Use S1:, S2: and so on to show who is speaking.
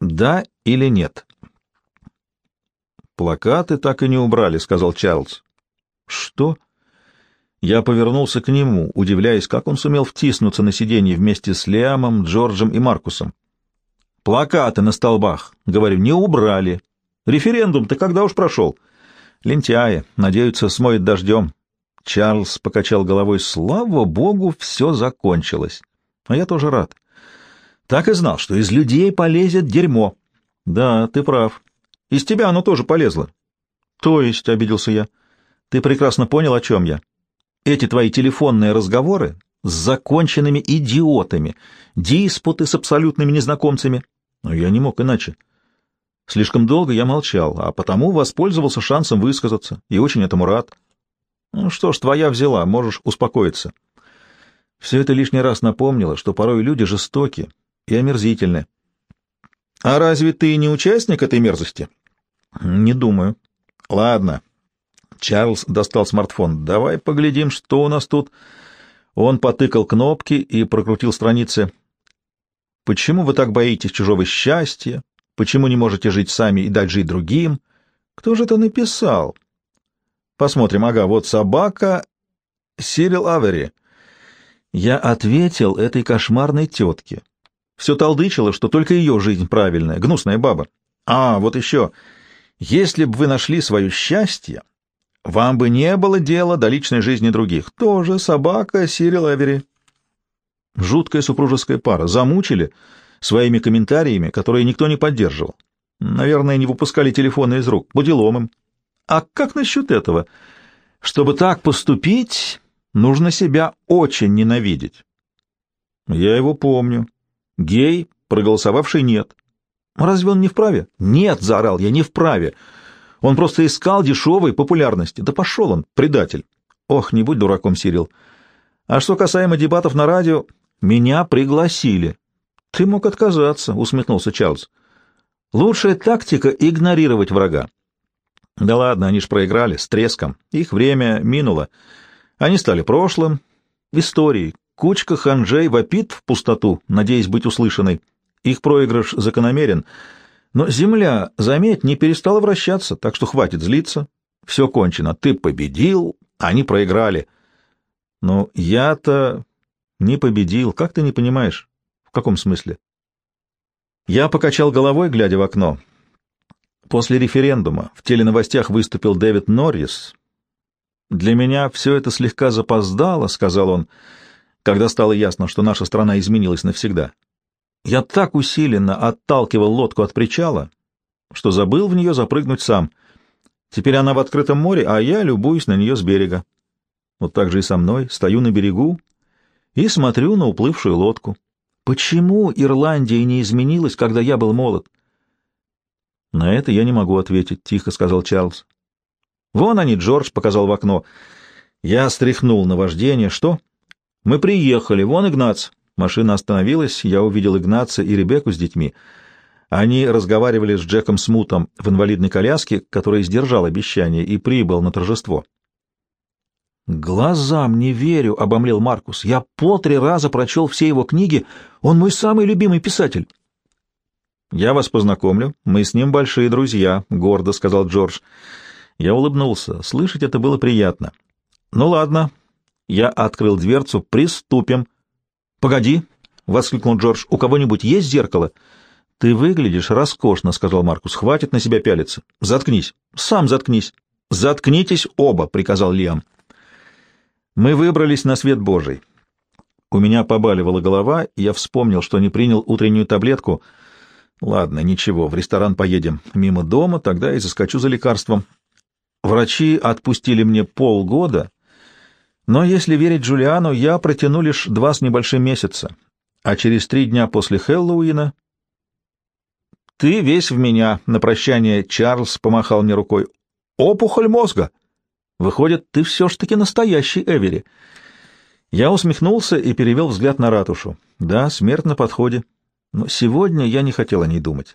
S1: Да или нет? Плакаты так и не убрали, сказал Чарльз. Что? Я повернулся к нему, удивляясь, как он сумел втиснуться на сиденье вместе с Лиамом, Джорджем и Маркусом. Плакаты на столбах, говорю, не убрали. Референдум-то когда уж прошел? Лентяи, надеются, смоет дождем. Чарльз покачал головой. Слава богу, все закончилось. А я тоже рад. Так и знал, что из людей полезет дерьмо. Да, ты прав. Из тебя оно тоже полезло. То есть, — обиделся я, — ты прекрасно понял, о чем я. Эти твои телефонные разговоры с законченными идиотами, диспуты с абсолютными незнакомцами. Но я не мог иначе. Слишком долго я молчал, а потому воспользовался шансом высказаться, и очень этому рад. Ну что ж, твоя взяла, можешь успокоиться. Все это лишний раз напомнило, что порой люди жестоки и омерзительны. — А разве ты не участник этой мерзости? — Не думаю. — Ладно. Чарльз достал смартфон. — Давай поглядим, что у нас тут. Он потыкал кнопки и прокрутил страницы. — Почему вы так боитесь чужого счастья? Почему не можете жить сами и дать жить другим? Кто же это написал? Посмотрим. Ага, вот собака Сирил Авери. Я ответил этой кошмарной тетке. Все толдычило, что только ее жизнь правильная, гнусная баба. А, вот еще. Если бы вы нашли свое счастье, вам бы не было дела до личной жизни других. Тоже собака Сирил Эвери. Жуткая супружеская пара. Замучили своими комментариями, которые никто не поддерживал. Наверное, не выпускали телефоны из рук. Будилом им. А как насчет этого? Чтобы так поступить, нужно себя очень ненавидеть. Я его помню. Гей, проголосовавший нет. Разве он не вправе? Нет, заорал я, не вправе. Он просто искал дешевой популярности. Да пошел он, предатель. Ох, не будь дураком, Сирил. А что касаемо дебатов на радио, меня пригласили. Ты мог отказаться, усмехнулся Чарльз. Лучшая тактика — игнорировать врага. Да ладно, они ж проиграли, с треском. Их время минуло. Они стали прошлым, историей. Кучка ханжей вопит в пустоту, надеясь быть услышанной. Их проигрыш закономерен. Но земля, заметь, не перестала вращаться, так что хватит злиться. Все кончено. Ты победил, они проиграли. Но я-то не победил. Как ты не понимаешь? В каком смысле? Я покачал головой, глядя в окно. После референдума в теленовостях выступил Дэвид Норрис. «Для меня все это слегка запоздало», — сказал он, когда стало ясно, что наша страна изменилась навсегда. «Я так усиленно отталкивал лодку от причала, что забыл в нее запрыгнуть сам. Теперь она в открытом море, а я любуюсь на нее с берега. Вот так же и со мной, стою на берегу и смотрю на уплывшую лодку. Почему Ирландия не изменилась, когда я был молод?» На это я не могу ответить, тихо сказал Чарльз. Вон они, Джордж показал в окно. Я стряхнул на вождение. Что? Мы приехали. Вон Игнац. Машина остановилась. Я увидел Игнаца и Ребекку с детьми. Они разговаривали с Джеком Смутом в инвалидной коляске, который сдержал обещание и прибыл на торжество. «Глазам не верю», — обомлел Маркус. «Я по три раза прочел все его книги. Он мой самый любимый писатель». «Я вас познакомлю. Мы с ним большие друзья», — гордо сказал Джордж. Я улыбнулся. Слышать это было приятно. «Ну ладно». Я открыл дверцу. «Приступим». «Погоди», — воскликнул Джордж. «У кого-нибудь есть зеркало?» «Ты выглядишь роскошно», — сказал Маркус. «Хватит на себя пялиться. Заткнись. Сам заткнись». «Заткнитесь оба», — приказал Лиам. Мы выбрались на свет Божий. У меня побаливала голова, и я вспомнил, что не принял утреннюю таблетку — Ладно, ничего, в ресторан поедем мимо дома, тогда и заскочу за лекарством. Врачи отпустили мне полгода, но, если верить Джулиану, я протяну лишь два с небольшим месяца, а через три дня после Хэллоуина... Ты весь в меня, на прощание Чарльз помахал мне рукой. Опухоль мозга! Выходит, ты все ж таки настоящий Эвери. Я усмехнулся и перевел взгляд на ратушу. Да, смерть на подходе. Но сегодня я не хотел о ней думать.